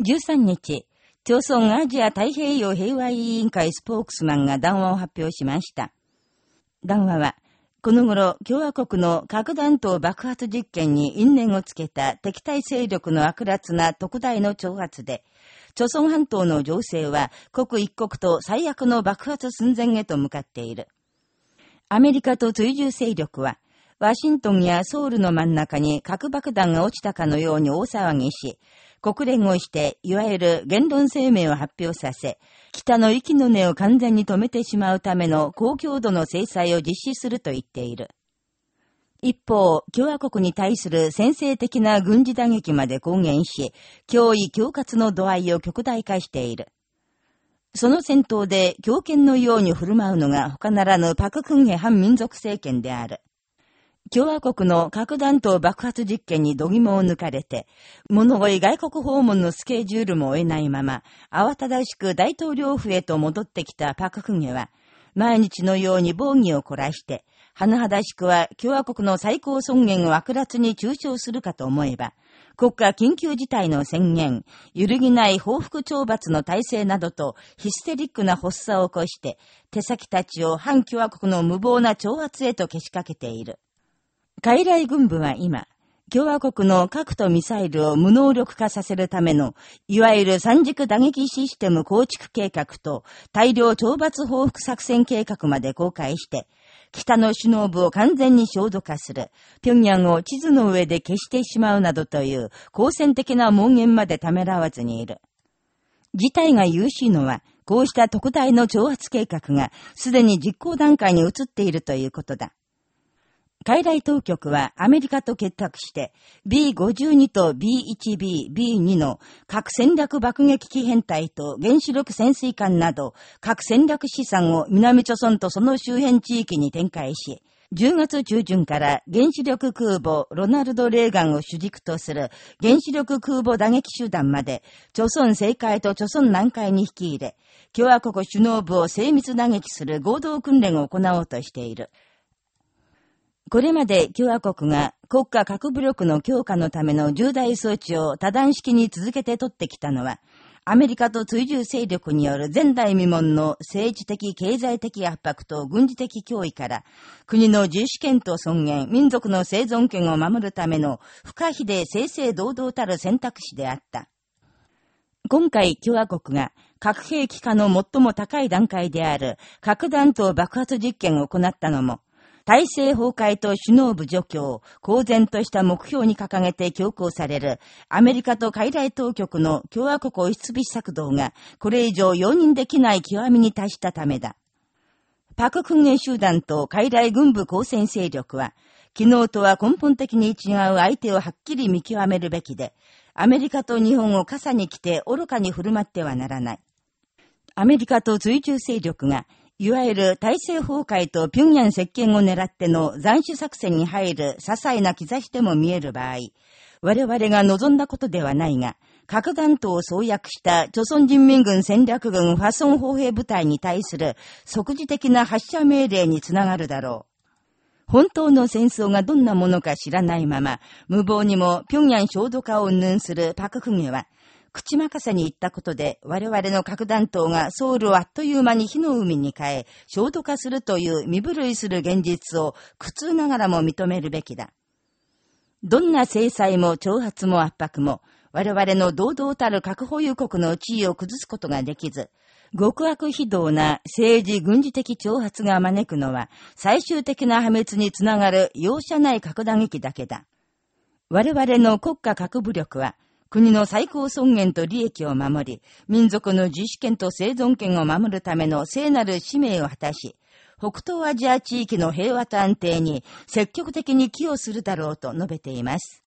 13日、朝鮮アジア太平洋平和委員会スポークスマンが談話を発表しました。談話は、この頃、共和国の核弾頭爆発実験に因縁をつけた敵対勢力の悪辣な特大の挑発で、朝鮮半島の情勢は刻一刻と最悪の爆発寸前へと向かっている。アメリカと追従勢力は、ワシントンやソウルの真ん中に核爆弾が落ちたかのように大騒ぎし、国連をして、いわゆる言論声明を発表させ、北の息の根を完全に止めてしまうための高強度の制裁を実施すると言っている。一方、共和国に対する先制的な軍事打撃まで公言し、脅威恐喝の度合いを極大化している。その戦闘で強権のように振る舞うのが他ならぬパククンヘ反民族政権である。共和国の核弾頭爆発実験に度肝を抜かれて、物乞い外国訪問のスケジュールも終えないまま、慌ただしく大統領府へと戻ってきたパククゲは、毎日のように防御を凝らして、甚だしくは共和国の最高尊厳を悪辣に中傷するかと思えば、国家緊急事態の宣言、揺るぎない報復懲罰の体制などとヒステリックな発作を起こして、手先たちを反共和国の無謀な挑発へとけしかけている。海来軍部は今、共和国の核とミサイルを無能力化させるための、いわゆる三軸打撃システム構築計画と大量懲罰報復作戦計画まで公開して、北の首脳部を完全に焦土化する、平壌を地図の上で消してしまうなどという好戦的な門限までためらわずにいる。事態が優秀のは、こうした特大の挑発計画がすでに実行段階に移っているということだ。海外当局はアメリカと結託して B52 と B1B、B2 の核戦略爆撃機編隊と原子力潜水艦など核戦略資産を南朝村とその周辺地域に展開し、10月中旬から原子力空母ロナルド・レーガンを主軸とする原子力空母打撃集団まで、朝鮮西海と朝鮮南海に引き入れ、共和国首脳部を精密打撃する合同訓練を行おうとしている。これまで共和国が国家核武力の強化のための重大措置を多段式に続けて取ってきたのは、アメリカと追従勢力による前代未聞の政治的、経済的圧迫と軍事的脅威から、国の自主権と尊厳、民族の生存権を守るための不可避で正々堂々たる選択肢であった。今回共和国が核兵器化の最も高い段階である核弾頭爆発実験を行ったのも、体制崩壊と首脳部除去を公然とした目標に掲げて強行されるアメリカと海外当局の共和国押しつび策動がこれ以上容認できない極みに達したためだ。パク訓練集団と海外軍部交戦勢力は、昨日とは根本的に違う相手をはっきり見極めるべきで、アメリカと日本を傘に来て愚かに振る舞ってはならない。アメリカと追従勢力がいわゆる体制崩壊と平壌接見を狙っての斬首作戦に入る些細な兆しでも見える場合、我々が望んだことではないが、核弾頭を創薬した朝鮮人民軍戦略軍ファソン砲兵部隊に対する即時的な発射命令につながるだろう。本当の戦争がどんなものか知らないまま、無謀にも平壌焦土化を云々するパククゲは、口任せに言ったことで、我々の核弾頭がソウルをあっという間に火の海に変え、焦土化するという身震いする現実を苦痛ながらも認めるべきだ。どんな制裁も挑発も圧迫も、我々の堂々たる核保有国の地位を崩すことができず、極悪非道な政治軍事的挑発が招くのは、最終的な破滅につながる容赦ない核打撃だけだ。我々の国家核武力は、国の最高尊厳と利益を守り、民族の自主権と生存権を守るための聖なる使命を果たし、北東アジア地域の平和と安定に積極的に寄与するだろうと述べています。